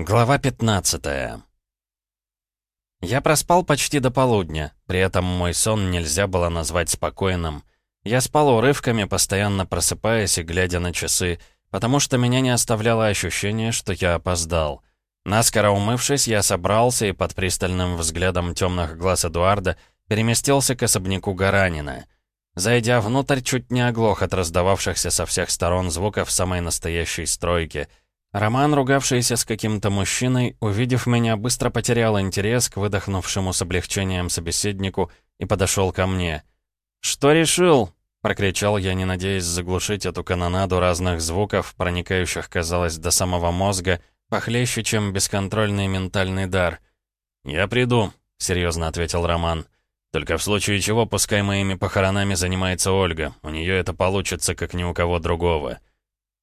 Глава 15 Я проспал почти до полудня, при этом мой сон нельзя было назвать спокойным. Я спал урывками, постоянно просыпаясь и глядя на часы, потому что меня не оставляло ощущение, что я опоздал. Наскоро умывшись, я собрался и под пристальным взглядом темных глаз Эдуарда переместился к особняку Гаранина. Зайдя внутрь, чуть не оглох от раздававшихся со всех сторон звуков самой настоящей стройки — Роман, ругавшийся с каким-то мужчиной, увидев меня, быстро потерял интерес к выдохнувшему с облегчением собеседнику и подошел ко мне. «Что решил?» — прокричал я, не надеясь заглушить эту канонаду разных звуков, проникающих, казалось, до самого мозга, похлеще, чем бесконтрольный ментальный дар. «Я приду», — серьезно ответил Роман. «Только в случае чего, пускай моими похоронами занимается Ольга. У нее это получится, как ни у кого другого».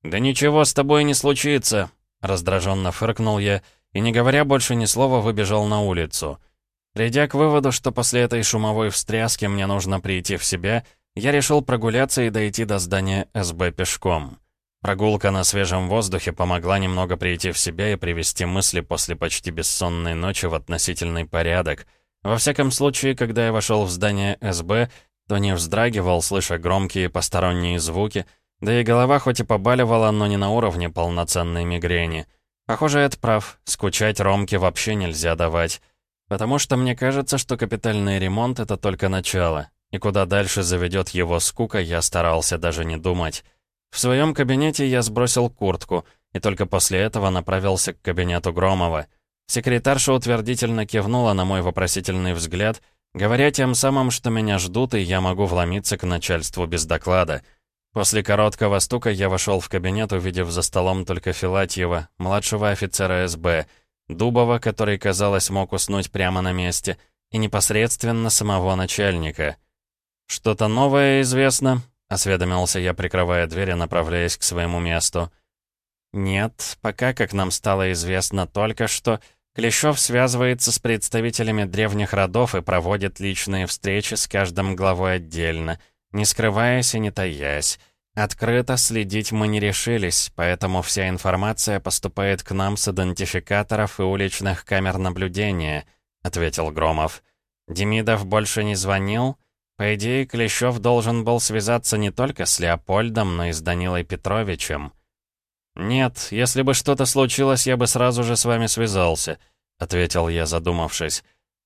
«Да ничего с тобой не случится», — раздраженно фыркнул я и, не говоря больше ни слова, выбежал на улицу. Придя к выводу, что после этой шумовой встряски мне нужно прийти в себя, я решил прогуляться и дойти до здания СБ пешком. Прогулка на свежем воздухе помогла немного прийти в себя и привести мысли после почти бессонной ночи в относительный порядок. Во всяком случае, когда я вошел в здание СБ, то не вздрагивал, слыша громкие посторонние звуки, да и голова хоть и побаливала, но не на уровне полноценной мигрени. Похоже, это прав. Скучать Ромке вообще нельзя давать. Потому что мне кажется, что капитальный ремонт — это только начало. И куда дальше заведет его скука, я старался даже не думать. В своем кабинете я сбросил куртку, и только после этого направился к кабинету Громова. Секретарша утвердительно кивнула на мой вопросительный взгляд, говоря тем самым, что меня ждут, и я могу вломиться к начальству без доклада — После короткого стука я вошел в кабинет, увидев за столом только Филатьева, младшего офицера СБ, Дубова, который, казалось, мог уснуть прямо на месте, и непосредственно самого начальника. «Что-то новое известно?» — осведомился я, прикрывая дверь и направляясь к своему месту. «Нет, пока, как нам стало известно только что, Клещев связывается с представителями древних родов и проводит личные встречи с каждым главой отдельно — не скрываясь и не таясь. Открыто следить мы не решились, поэтому вся информация поступает к нам с идентификаторов и уличных камер наблюдения», — ответил Громов. «Демидов больше не звонил?» По идее, Клещев должен был связаться не только с Леопольдом, но и с Данилой Петровичем. «Нет, если бы что-то случилось, я бы сразу же с вами связался», — ответил я, задумавшись.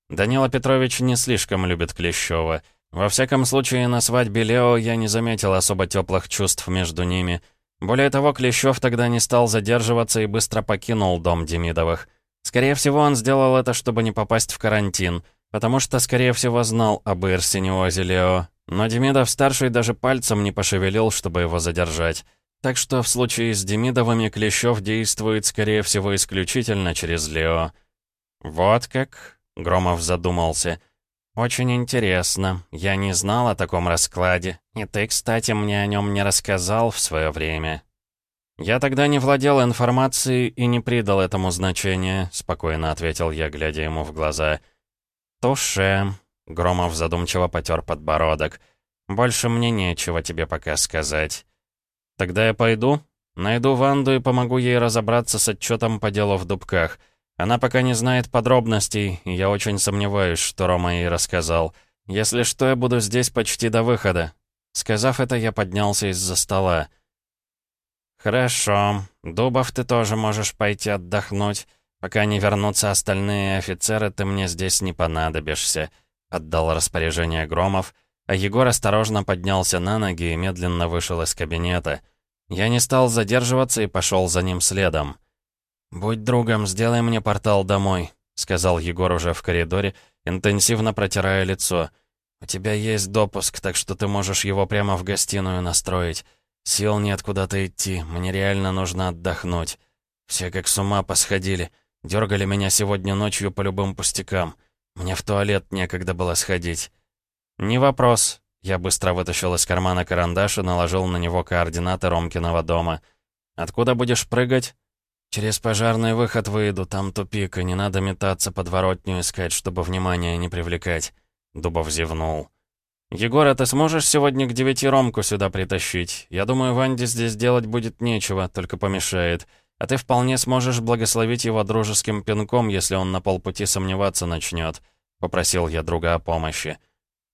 «Данила Петрович не слишком любит Клещева. Во всяком случае, на свадьбе Лео я не заметил особо теплых чувств между ними. Более того, Клещев тогда не стал задерживаться и быстро покинул дом Демидовых. Скорее всего, он сделал это, чтобы не попасть в карантин, потому что, скорее всего, знал об Ирсиниозе Лео. Но Демидов-старший даже пальцем не пошевелил, чтобы его задержать. Так что в случае с Демидовыми Клещев действует, скорее всего, исключительно через Лео. «Вот как?» — Громов задумался — «Очень интересно. Я не знал о таком раскладе. И ты, кстати, мне о нем не рассказал в свое время». «Я тогда не владел информацией и не придал этому значения», — спокойно ответил я, глядя ему в глаза. «Туше», — Громов задумчиво потер подбородок. «Больше мне нечего тебе пока сказать». «Тогда я пойду, найду Ванду и помогу ей разобраться с отчетом по делу в Дубках». Она пока не знает подробностей, и я очень сомневаюсь, что Рома ей рассказал. Если что, я буду здесь почти до выхода. Сказав это, я поднялся из-за стола. «Хорошо. Дубов, ты тоже можешь пойти отдохнуть. Пока не вернутся остальные офицеры, ты мне здесь не понадобишься», — отдал распоряжение Громов, а Егор осторожно поднялся на ноги и медленно вышел из кабинета. Я не стал задерживаться и пошел за ним следом. «Будь другом, сделай мне портал домой», — сказал Егор уже в коридоре, интенсивно протирая лицо. «У тебя есть допуск, так что ты можешь его прямо в гостиную настроить. Сил нет куда-то идти, мне реально нужно отдохнуть. Все как с ума посходили, дергали меня сегодня ночью по любым пустякам. Мне в туалет некогда было сходить». «Не вопрос». Я быстро вытащил из кармана карандаш и наложил на него координаты Ромкиного дома. «Откуда будешь прыгать?» «Через пожарный выход выйду, там тупик, и не надо метаться подворотню искать, чтобы внимание не привлекать». Дубов зевнул. «Егор, а ты сможешь сегодня к девяти Ромку сюда притащить? Я думаю, Ванде здесь делать будет нечего, только помешает. А ты вполне сможешь благословить его дружеским пинком, если он на полпути сомневаться начнет. Попросил я друга о помощи.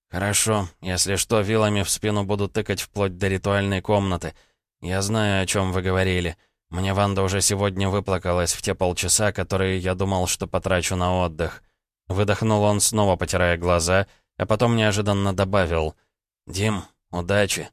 «Хорошо. Если что, вилами в спину буду тыкать вплоть до ритуальной комнаты. Я знаю, о чем вы говорили. Мне Ванда уже сегодня выплакалась в те полчаса, которые я думал, что потрачу на отдых». Выдохнул он, снова потирая глаза, а потом неожиданно добавил. «Дим, удачи».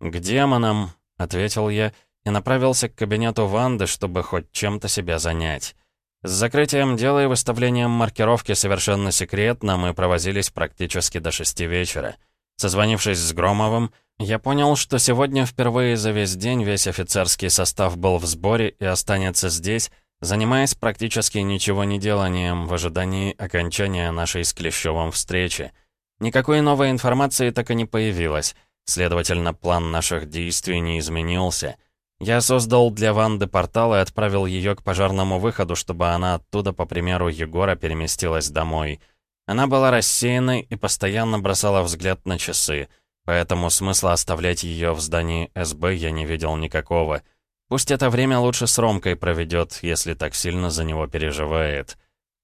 «К демонам», — ответил я, и направился к кабинету Ванды, чтобы хоть чем-то себя занять. С закрытием дела и выставлением маркировки совершенно секретно мы провозились практически до шести вечера. Созвонившись с Громовым, я понял, что сегодня впервые за весь день весь офицерский состав был в сборе и останется здесь, занимаясь практически ничего не деланием в ожидании окончания нашей с Клещевым встречи. Никакой новой информации так и не появилось, следовательно, план наших действий не изменился — я создал для Ванды портал и отправил ее к пожарному выходу, чтобы она оттуда, по примеру Егора, переместилась домой. Она была рассеянной и постоянно бросала взгляд на часы, поэтому смысла оставлять ее в здании СБ я не видел никакого. Пусть это время лучше с Ромкой проведет, если так сильно за него переживает.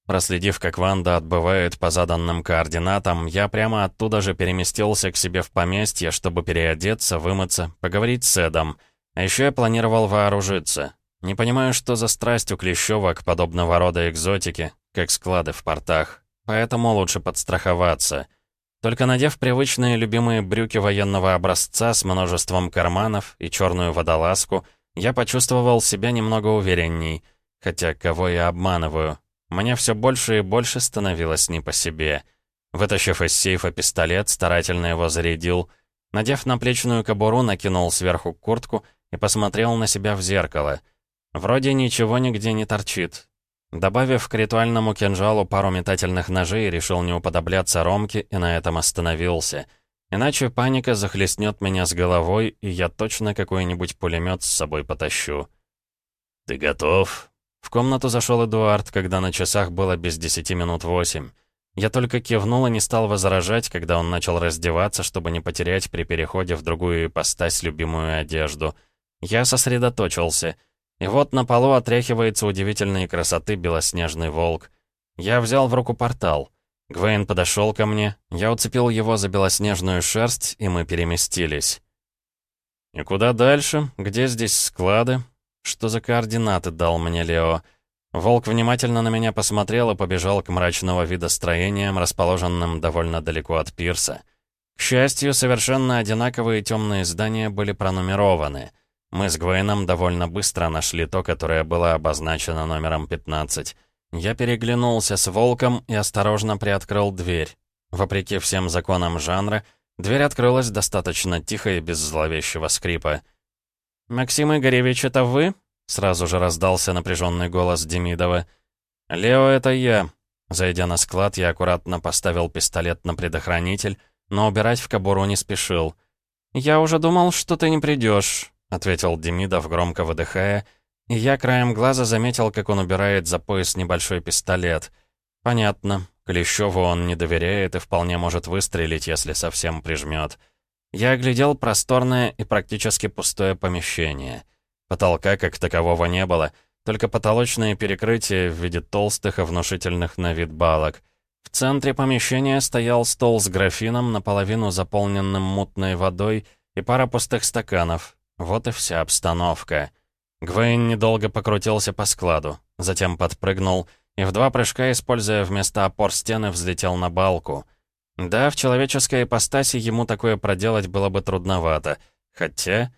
Проследив, как Ванда отбывает по заданным координатам, я прямо оттуда же переместился к себе в поместье, чтобы переодеться, вымыться, поговорить с Эдом — а еще я планировал вооружиться. Не понимаю, что за страсть у Клещева к подобного рода экзотике, как склады в портах. Поэтому лучше подстраховаться. Только надев привычные любимые брюки военного образца с множеством карманов и черную водолазку, я почувствовал себя немного уверенней. Хотя кого я обманываю? Мне все больше и больше становилось не по себе. Вытащив из сейфа пистолет, старательно его зарядил. Надев наплечную кобуру, накинул сверху куртку — и посмотрел на себя в зеркало. Вроде ничего нигде не торчит. Добавив к ритуальному кинжалу пару метательных ножей, решил не уподобляться Ромке и на этом остановился. Иначе паника захлестнет меня с головой, и я точно какой-нибудь пулемет с собой потащу. «Ты готов?» В комнату зашел Эдуард, когда на часах было без десяти минут восемь. Я только кивнул и не стал возражать, когда он начал раздеваться, чтобы не потерять при переходе в другую ипостась любимую одежду — я сосредоточился. И вот на полу отряхивается удивительной красоты белоснежный волк. Я взял в руку портал. Гвейн подошел ко мне, я уцепил его за белоснежную шерсть, и мы переместились. «И куда дальше? Где здесь склады? Что за координаты дал мне Лео?» Волк внимательно на меня посмотрел и побежал к мрачного вида строениям, расположенным довольно далеко от пирса. К счастью, совершенно одинаковые темные здания были пронумерованы — мы с Гвейном довольно быстро нашли то, которое было обозначено номером 15. Я переглянулся с Волком и осторожно приоткрыл дверь. Вопреки всем законам жанра, дверь открылась достаточно тихо и без зловещего скрипа. «Максим Игоревич, это вы?» — сразу же раздался напряженный голос Демидова. «Лео, это я». Зайдя на склад, я аккуратно поставил пистолет на предохранитель, но убирать в кобуру не спешил. «Я уже думал, что ты не придешь. — ответил Демидов, громко выдыхая, и я краем глаза заметил, как он убирает за пояс небольшой пистолет. «Понятно. Клещеву он не доверяет и вполне может выстрелить, если совсем прижмет. Я оглядел просторное и практически пустое помещение. Потолка как такового не было, только потолочное перекрытие в виде толстых и внушительных на вид балок. В центре помещения стоял стол с графином, наполовину заполненным мутной водой, и пара пустых стаканов, вот и вся обстановка. Гвейн недолго покрутился по складу, затем подпрыгнул и в два прыжка, используя вместо опор стены, взлетел на балку. Да, в человеческой ипостаси ему такое проделать было бы трудновато. Хотя...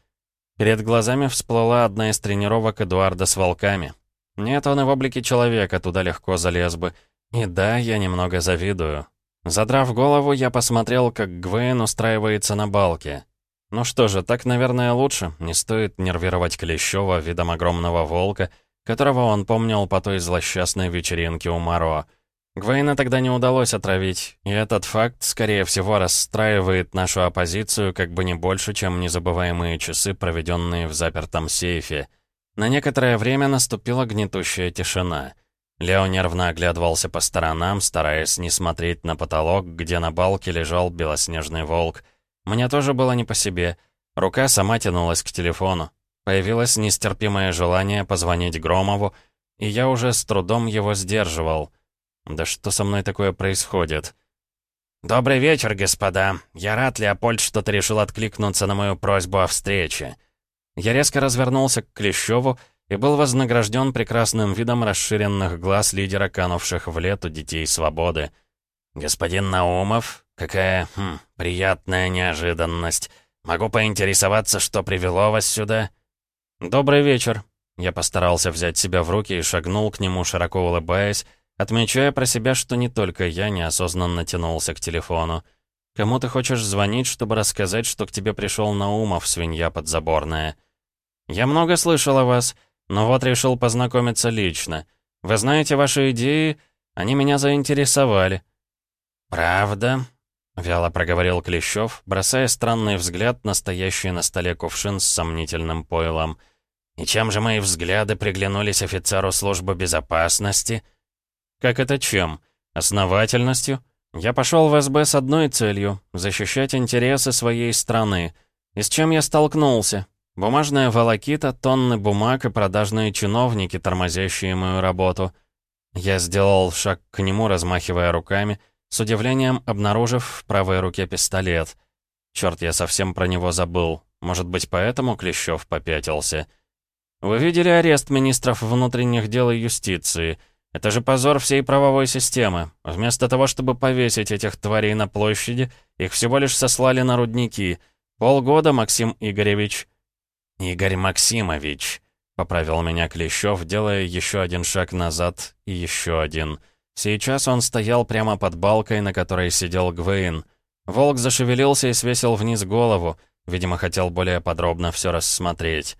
Перед глазами всплыла одна из тренировок Эдуарда с волками. Нет, он и в облике человека туда легко залез бы. И да, я немного завидую. Задрав голову, я посмотрел, как Гвейн устраивается на балке. Ну что же, так, наверное, лучше. Не стоит нервировать Клещева видом огромного волка, которого он помнил по той злосчастной вечеринке у Маро. Гвейна тогда не удалось отравить, и этот факт, скорее всего, расстраивает нашу оппозицию как бы не больше, чем незабываемые часы, проведенные в запертом сейфе. На некоторое время наступила гнетущая тишина. Лео нервно оглядывался по сторонам, стараясь не смотреть на потолок, где на балке лежал белоснежный волк — мне тоже было не по себе. Рука сама тянулась к телефону. Появилось нестерпимое желание позвонить Громову, и я уже с трудом его сдерживал. Да что со мной такое происходит? «Добрый вечер, господа. Я рад, Леопольд, что ты решил откликнуться на мою просьбу о встрече». Я резко развернулся к Клещеву и был вознагражден прекрасным видом расширенных глаз лидера канувших в лету детей свободы. «Господин Наумов, какая хм, приятная неожиданность. Могу поинтересоваться, что привело вас сюда?» «Добрый вечер». Я постарался взять себя в руки и шагнул к нему, широко улыбаясь, отмечая про себя, что не только я неосознанно тянулся к телефону. «Кому ты хочешь звонить, чтобы рассказать, что к тебе пришел Наумов, свинья подзаборная?» «Я много слышал о вас, но вот решил познакомиться лично. Вы знаете ваши идеи? Они меня заинтересовали». «Правда?» — вяло проговорил Клещев, бросая странный взгляд на стоящий на столе кувшин с сомнительным пойлом. «И чем же мои взгляды приглянулись офицеру службы безопасности?» Как это чем? Основательностью? Я пошел в СБ с одной целью — защищать интересы своей страны. И с чем я столкнулся? Бумажная волокита, тонны бумаг и продажные чиновники, тормозящие мою работу. Я сделал шаг к нему, размахивая руками, с удивлением обнаружив в правой руке пистолет. Черт, я совсем про него забыл. Может быть, поэтому Клещев попятился. Вы видели арест министров внутренних дел и юстиции — это же позор всей правовой системы. Вместо того, чтобы повесить этих тварей на площади, их всего лишь сослали на рудники. Полгода, Максим Игоревич». «Игорь Максимович», — поправил меня Клещев, делая еще один шаг назад и еще один. Сейчас он стоял прямо под балкой, на которой сидел Гвейн. Волк зашевелился и свесил вниз голову. Видимо, хотел более подробно все рассмотреть.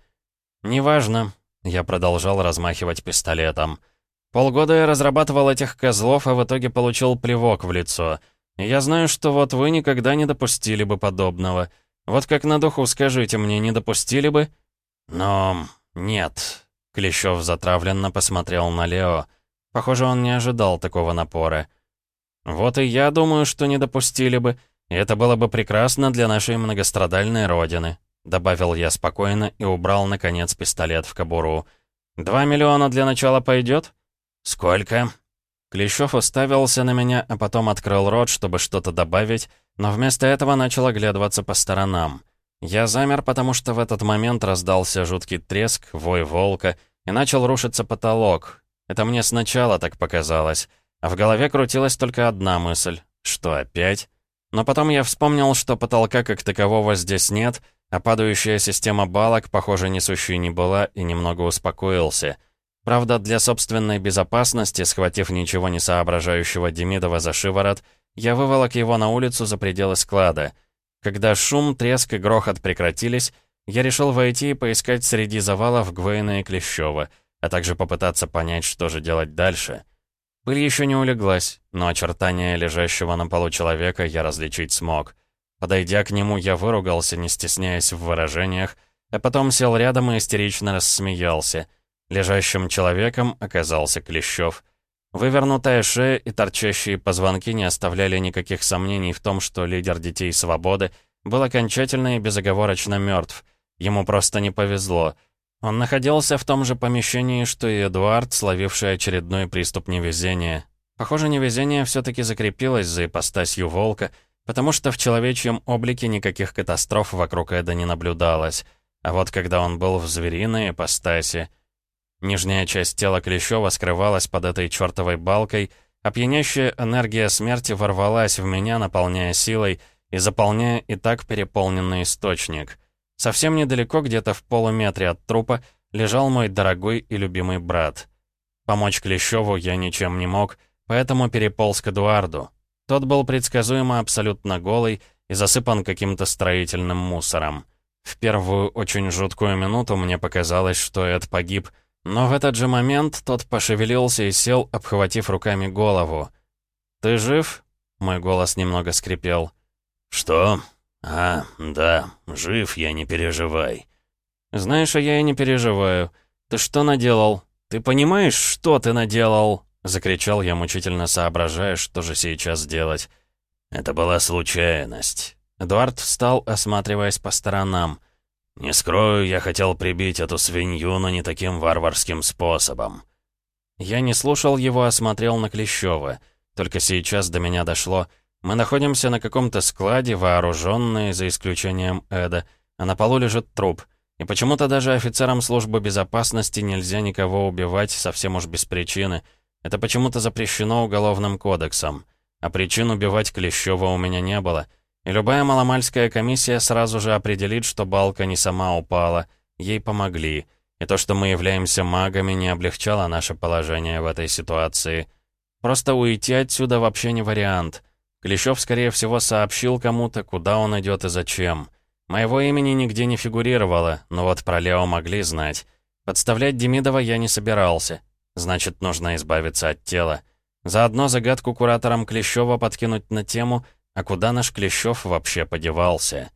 «Неважно», — я продолжал размахивать пистолетом. Полгода я разрабатывал этих козлов, а в итоге получил плевок в лицо. Я знаю, что вот вы никогда не допустили бы подобного. Вот как на духу скажите мне, не допустили бы? Но нет. Клещев затравленно посмотрел на Лео. Похоже, он не ожидал такого напора. Вот и я думаю, что не допустили бы. И это было бы прекрасно для нашей многострадальной родины. Добавил я спокойно и убрал, наконец, пистолет в кобуру. «Два миллиона для начала пойдет?» «Сколько?» Клещев уставился на меня, а потом открыл рот, чтобы что-то добавить, но вместо этого начал оглядываться по сторонам. Я замер, потому что в этот момент раздался жуткий треск, вой волка, и начал рушиться потолок. Это мне сначала так показалось, а в голове крутилась только одна мысль. Что, опять? Но потом я вспомнил, что потолка как такового здесь нет, а падающая система балок, похоже, несущей не была, и немного успокоился — Правда, для собственной безопасности, схватив ничего не соображающего Демидова за шиворот, я выволок его на улицу за пределы склада. Когда шум, треск и грохот прекратились, я решил войти и поискать среди завалов Гвейна и Клещева, а также попытаться понять, что же делать дальше. Пыль еще не улеглась, но очертания лежащего на полу человека я различить смог. Подойдя к нему, я выругался, не стесняясь в выражениях, а потом сел рядом и истерично рассмеялся — Лежащим человеком оказался Клещев. Вывернутая шея и торчащие позвонки не оставляли никаких сомнений в том, что лидер Детей Свободы был окончательно и безоговорочно мертв. Ему просто не повезло. Он находился в том же помещении, что и Эдуард, словивший очередной приступ невезения. Похоже, невезение все-таки закрепилось за ипостасью волка, потому что в человечьем облике никаких катастроф вокруг Эда не наблюдалось. А вот когда он был в звериной ипостаси... Нижняя часть тела Клещева скрывалась под этой чертовой балкой, а пьянящая энергия смерти ворвалась в меня, наполняя силой и заполняя и так переполненный источник. Совсем недалеко, где-то в полуметре от трупа, лежал мой дорогой и любимый брат. Помочь Клещеву я ничем не мог, поэтому переполз к Эдуарду. Тот был предсказуемо абсолютно голый и засыпан каким-то строительным мусором. В первую очень жуткую минуту мне показалось, что Эд погиб — но в этот же момент тот пошевелился и сел, обхватив руками голову. «Ты жив?» — мой голос немного скрипел. «Что? А, да, жив я, не переживай». «Знаешь, а я и не переживаю. Ты что наделал? Ты понимаешь, что ты наделал?» — закричал я, мучительно соображая, что же сейчас делать. «Это была случайность». Эдуард встал, осматриваясь по сторонам. «Не скрою, я хотел прибить эту свинью, но не таким варварским способом». Я не слушал его, а смотрел на Клещева. Только сейчас до меня дошло. Мы находимся на каком-то складе, вооруженные, за исключением Эда, а на полу лежит труп. И почему-то даже офицерам службы безопасности нельзя никого убивать совсем уж без причины. Это почему-то запрещено уголовным кодексом. А причин убивать Клещева у меня не было. И любая маломальская комиссия сразу же определит, что балка не сама упала. Ей помогли. И то, что мы являемся магами, не облегчало наше положение в этой ситуации. Просто уйти отсюда вообще не вариант. Клещев, скорее всего, сообщил кому-то, куда он идет и зачем. Моего имени нигде не фигурировало, но вот про Лео могли знать. Подставлять Демидова я не собирался. Значит, нужно избавиться от тела. Заодно загадку кураторам Клещева подкинуть на тему, а куда наш Клещев вообще подевался.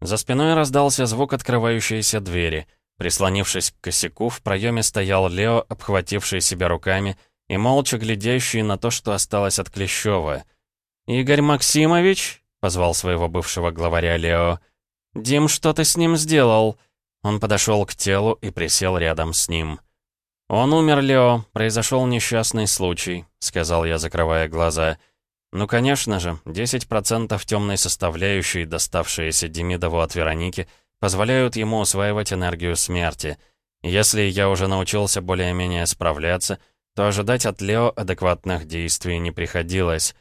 За спиной раздался звук открывающейся двери. Прислонившись к косяку, в проеме стоял Лео, обхвативший себя руками, и молча глядящий на то, что осталось от Клещева. «Игорь Максимович?» — позвал своего бывшего главаря Лео — «Дим, что ты с ним сделал?» Он подошел к телу и присел рядом с ним. «Он умер, Лео. Произошел несчастный случай», — сказал я, закрывая глаза. «Ну, конечно же, 10% темной составляющей, доставшиеся Демидову от Вероники, позволяют ему усваивать энергию смерти. Если я уже научился более-менее справляться, то ожидать от Лео адекватных действий не приходилось.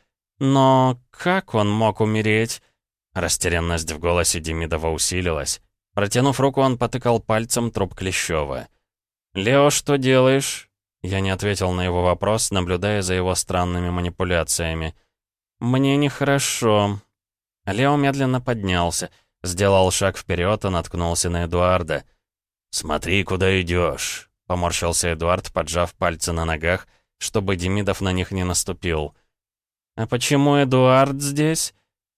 Но как он мог умереть?» Растерянность в голосе Демидова усилилась. Протянув руку, он потыкал пальцем труп Клещева. «Лео, что делаешь?» Я не ответил на его вопрос, наблюдая за его странными манипуляциями. «Мне нехорошо». Лео медленно поднялся, сделал шаг вперед и наткнулся на Эдуарда. «Смотри, куда идешь», — поморщился Эдуард, поджав пальцы на ногах, чтобы Демидов на них не наступил. «А почему Эдуард здесь?»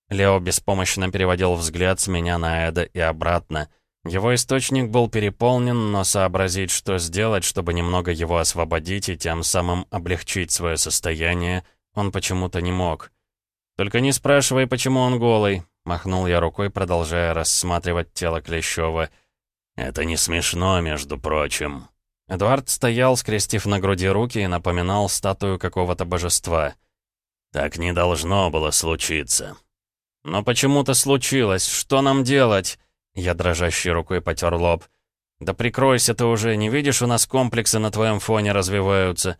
Лео беспомощно переводил взгляд с меня на Эда и обратно. Его источник был переполнен, но сообразить, что сделать, чтобы немного его освободить и тем самым облегчить свое состояние, он почему-то не мог. «Только не спрашивай, почему он голый», — махнул я рукой, продолжая рассматривать тело Клещева. «Это не смешно, между прочим». Эдуард стоял, скрестив на груди руки и напоминал статую какого-то божества. «Так не должно было случиться. «Но почему-то случилось. Что нам делать?» Я дрожащей рукой потер лоб. «Да прикройся ты уже, не видишь, у нас комплексы на твоем фоне развиваются».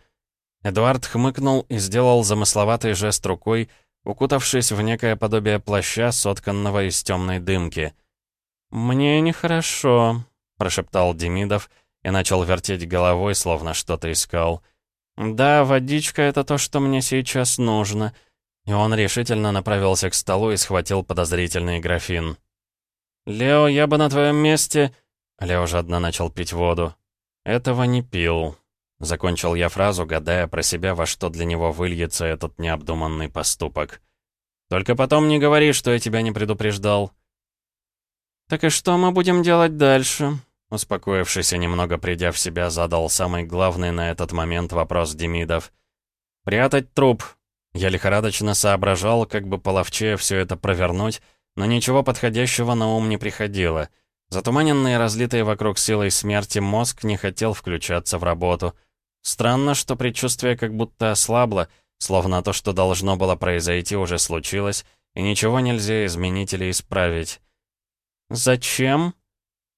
Эдуард хмыкнул и сделал замысловатый жест рукой, укутавшись в некое подобие плаща, сотканного из темной дымки. «Мне нехорошо», — прошептал Демидов и начал вертеть головой, словно что-то искал. «Да, водичка — это то, что мне сейчас нужно. И он решительно направился к столу и схватил подозрительный графин. «Лео, я бы на твоем месте...» Лео жадно начал пить воду. «Этого не пил». Закончил я фразу, гадая про себя, во что для него выльется этот необдуманный поступок. «Только потом не говори, что я тебя не предупреждал». «Так и что мы будем делать дальше?» Успокоившись и немного придя в себя, задал самый главный на этот момент вопрос Демидов. «Прятать труп. Я лихорадочно соображал, как бы половчее все это провернуть, но ничего подходящего на ум не приходило. Затуманенный и разлитый вокруг силой смерти мозг не хотел включаться в работу. Странно, что предчувствие как будто ослабло, словно то, что должно было произойти, уже случилось, и ничего нельзя изменить или исправить. «Зачем?»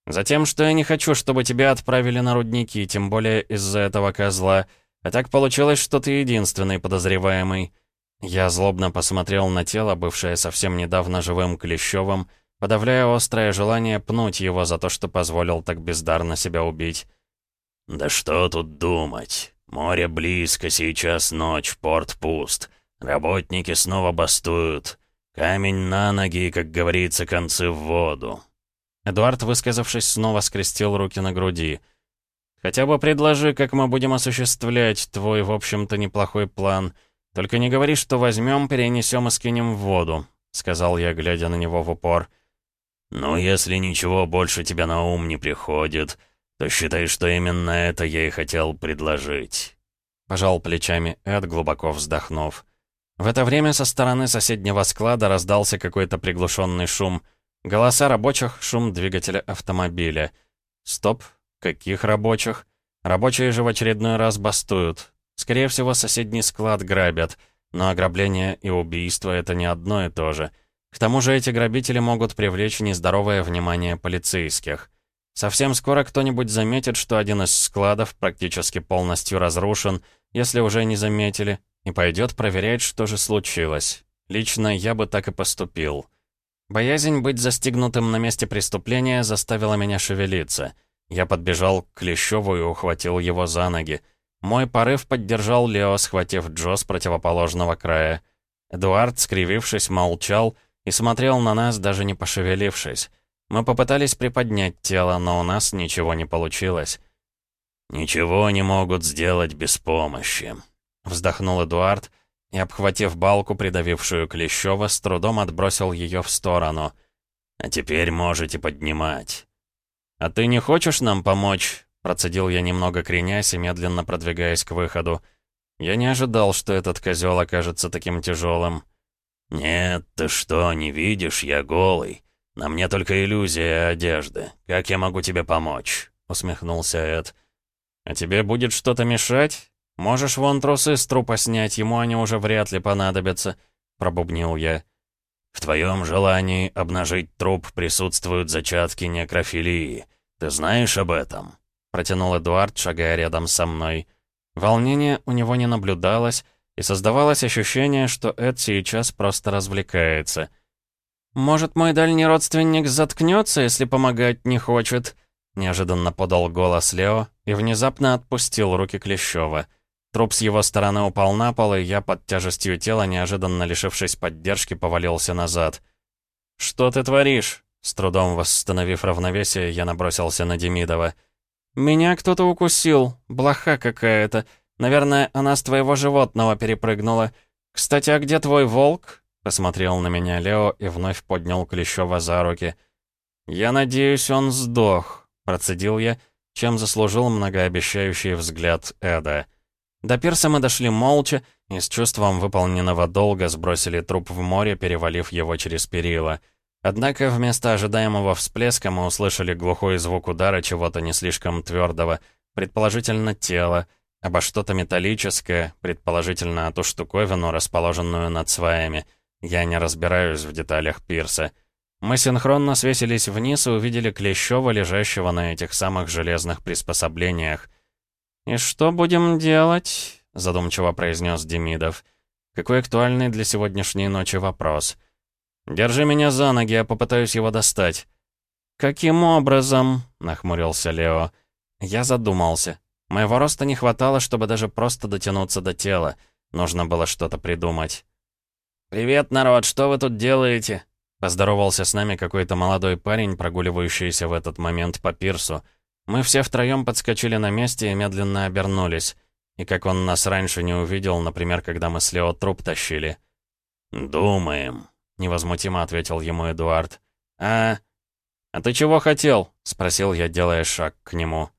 «Затем, что я не хочу, чтобы тебя отправили на рудники, тем более из-за этого козла. А так получилось, что ты единственный подозреваемый». Я злобно посмотрел на тело, бывшее совсем недавно живым Клещевым, подавляя острое желание пнуть его за то, что позволил так бездарно себя убить. «Да что тут думать? Море близко, сейчас ночь, порт пуст. Работники снова бастуют. Камень на ноги, как говорится, концы в воду». Эдуард, высказавшись, снова скрестил руки на груди. «Хотя бы предложи, как мы будем осуществлять твой, в общем-то, неплохой план». «Только не говори, что возьмем, перенесем и скинем в воду», — сказал я, глядя на него в упор. «Ну, если ничего больше тебя на ум не приходит, то считай, что именно это я и хотел предложить». Пожал плечами Эд, глубоко вздохнув. В это время со стороны соседнего склада раздался какой-то приглушенный шум. Голоса рабочих, шум двигателя автомобиля. Стоп, каких рабочих? Рабочие же в очередной раз бастуют. Скорее всего, соседний склад грабят. Но ограбление и убийство — это не одно и то же. К тому же эти грабители могут привлечь нездоровое внимание полицейских. Совсем скоро кто-нибудь заметит, что один из складов практически полностью разрушен, если уже не заметили, и пойдет проверять, что же случилось. Лично я бы так и поступил. Боязнь быть застигнутым на месте преступления заставила меня шевелиться. Я подбежал к Клещеву и ухватил его за ноги. Мой порыв поддержал Лео, схватив Джо с противоположного края. Эдуард, скривившись, молчал и смотрел на нас, даже не пошевелившись. Мы попытались приподнять тело, но у нас ничего не получилось. «Ничего не могут сделать без помощи», — вздохнул Эдуард, и, обхватив балку, придавившую Клещева, с трудом отбросил ее в сторону. «А теперь можете поднимать». «А ты не хочешь нам помочь?» Процедил я немного кренясь и медленно продвигаясь к выходу. Я не ожидал, что этот козел окажется таким тяжелым. «Нет, ты что, не видишь? Я голый. На мне только иллюзия одежды. Как я могу тебе помочь?» Усмехнулся Эд. «А тебе будет что-то мешать? «Можешь вон трусы с трупа снять, ему они уже вряд ли понадобятся», — пробубнил я. «В твоем желании обнажить труп присутствуют зачатки некрофилии. Ты знаешь об этом?» — протянул Эдуард, шагая рядом со мной. Волнения у него не наблюдалось, и создавалось ощущение, что Эд сейчас просто развлекается. «Может, мой дальний родственник заткнется, если помогать не хочет?» Неожиданно подал голос Лео и внезапно отпустил руки Клещева. Труп с его стороны упал на пол, и я под тяжестью тела, неожиданно лишившись поддержки, повалился назад. «Что ты творишь?» С трудом восстановив равновесие, я набросился на Демидова. «Меня кто-то укусил. Блоха какая-то. Наверное, она с твоего животного перепрыгнула. Кстати, а где твой волк?» Посмотрел на меня Лео и вновь поднял Клещева за руки. «Я надеюсь, он сдох», — процедил я, чем заслужил многообещающий взгляд Эда. До пирса мы дошли молча и с чувством выполненного долга сбросили труп в море, перевалив его через перила. Однако вместо ожидаемого всплеска мы услышали глухой звук удара чего-то не слишком твердого, предположительно тела, обо что-то металлическое, предположительно ту штуковину, расположенную над сваями. Я не разбираюсь в деталях пирса. Мы синхронно свесились вниз и увидели Клещева, лежащего на этих самых железных приспособлениях. «И что будем делать?» — задумчиво произнес Демидов. «Какой актуальный для сегодняшней ночи вопрос?» «Держи меня за ноги, я попытаюсь его достать». «Каким образом?» — нахмурился Лео. Я задумался. Моего роста не хватало, чтобы даже просто дотянуться до тела. Нужно было что-то придумать. «Привет, народ, что вы тут делаете?» Поздоровался с нами какой-то молодой парень, прогуливающийся в этот момент по пирсу. Мы все втроем подскочили на месте и медленно обернулись. И как он нас раньше не увидел, например, когда мы с Лео труп тащили. «Думаем», — невозмутимо ответил ему Эдуард. «А... а ты чего хотел?» — спросил я, делая шаг к нему.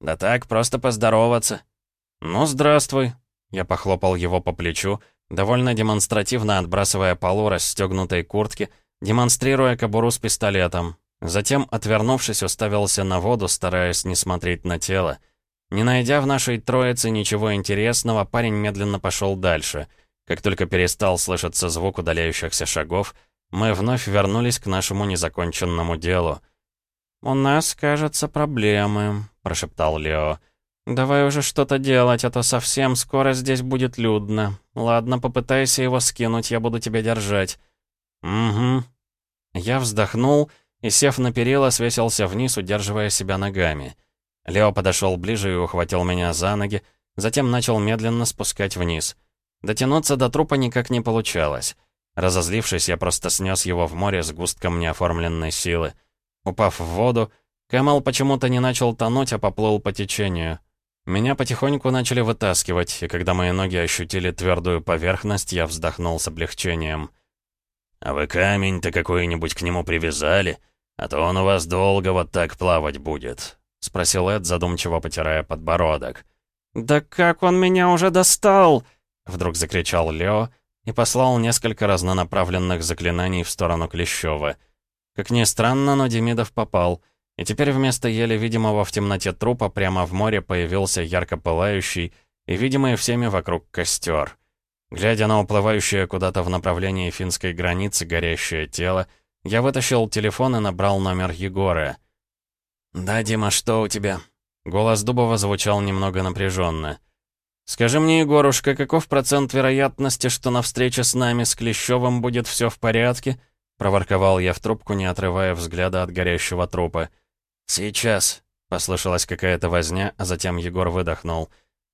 «Да так, просто поздороваться». «Ну, здравствуй». Я похлопал его по плечу, довольно демонстративно отбрасывая полу расстегнутой куртки, демонстрируя кобуру с пистолетом, Затем, отвернувшись, уставился на воду, стараясь не смотреть на тело. Не найдя в нашей троице ничего интересного, парень медленно пошел дальше. Как только перестал слышаться звук удаляющихся шагов, мы вновь вернулись к нашему незаконченному делу. «У нас, кажется, проблемы», — прошептал Лео. «Давай уже что-то делать, а то совсем скоро здесь будет людно. Ладно, попытайся его скинуть, я буду тебя держать». «Угу». Я вздохнул и, сев на перила, свесился вниз, удерживая себя ногами. Лео подошел ближе и ухватил меня за ноги, затем начал медленно спускать вниз. Дотянуться до трупа никак не получалось. Разозлившись, я просто снес его в море с густком неоформленной силы. Упав в воду, Кэмэл почему-то не начал тонуть, а поплыл по течению. Меня потихоньку начали вытаскивать, и когда мои ноги ощутили твердую поверхность, я вздохнул с облегчением. «А вы камень-то какой-нибудь к нему привязали?» «А то он у вас долго вот так плавать будет», — спросил Эд, задумчиво потирая подбородок. «Да как он меня уже достал!» — вдруг закричал Лео и послал несколько разнонаправленных заклинаний в сторону Клещева. Как ни странно, но Демидов попал. И теперь вместо еле видимого в темноте трупа прямо в море появился ярко пылающий и видимый всеми вокруг костер. Глядя на уплывающее куда-то в направлении финской границы горящее тело, я вытащил телефон и набрал номер Егора. «Да, Дима, что у тебя?» Голос Дубова звучал немного напряженно. «Скажи мне, Егорушка, каков процент вероятности, что на встрече с нами с Клещевым будет все в порядке?» Проворковал я в трубку, не отрывая взгляда от горящего трупа. «Сейчас», — послышалась какая-то возня, а затем Егор выдохнул.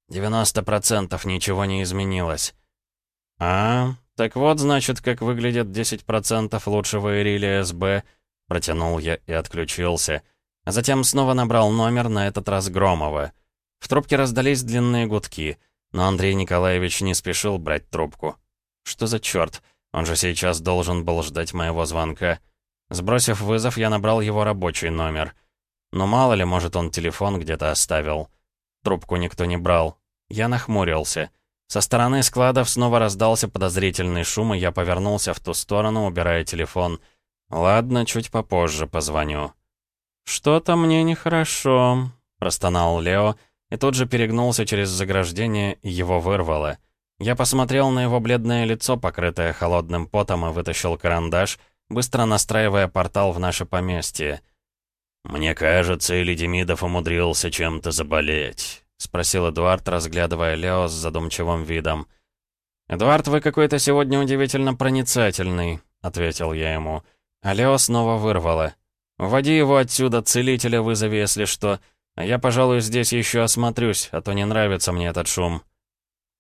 «Девяносто процентов ничего не изменилось». «А, так вот, значит, как выглядит 10% лучшего Ирилия СБ», — протянул я и отключился. А затем снова набрал номер, на этот раз Громова. В трубке раздались длинные гудки, но Андрей Николаевич не спешил брать трубку. Что за черт? Он же сейчас должен был ждать моего звонка. Сбросив вызов, я набрал его рабочий номер. Но мало ли, может, он телефон где-то оставил. Трубку никто не брал. Я нахмурился. Со стороны складов снова раздался подозрительный шум, и я повернулся в ту сторону, убирая телефон. «Ладно, чуть попозже позвоню». «Что-то мне нехорошо», — простонал Лео, и тут же перегнулся через заграждение, и его вырвало. Я посмотрел на его бледное лицо, покрытое холодным потом, и вытащил карандаш, быстро настраивая портал в наше поместье. «Мне кажется, или Демидов умудрился чем-то заболеть». — спросил Эдуард, разглядывая Лео с задумчивым видом. «Эдуард, вы какой-то сегодня удивительно проницательный», — ответил я ему. А Лео снова вырвало. «Уводи его отсюда, целителя вызови, если что. Я, пожалуй, здесь еще осмотрюсь, а то не нравится мне этот шум».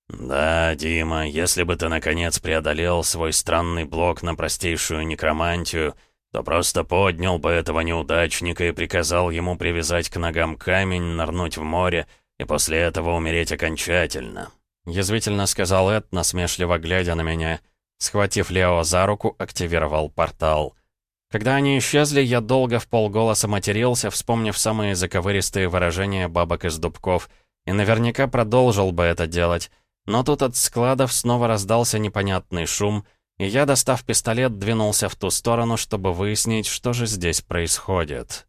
«Да, Дима, если бы ты, наконец, преодолел свой странный блок на простейшую некромантию, то просто поднял бы этого неудачника и приказал ему привязать к ногам камень, нырнуть в море, и после этого умереть окончательно», — язвительно сказал Эд, насмешливо глядя на меня. Схватив Лео за руку, активировал портал. Когда они исчезли, я долго в полголоса матерился, вспомнив самые заковыристые выражения бабок из дубков, и наверняка продолжил бы это делать. Но тут от складов снова раздался непонятный шум, и я, достав пистолет, двинулся в ту сторону, чтобы выяснить, что же здесь происходит.